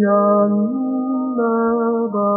nhân ba